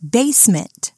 basement.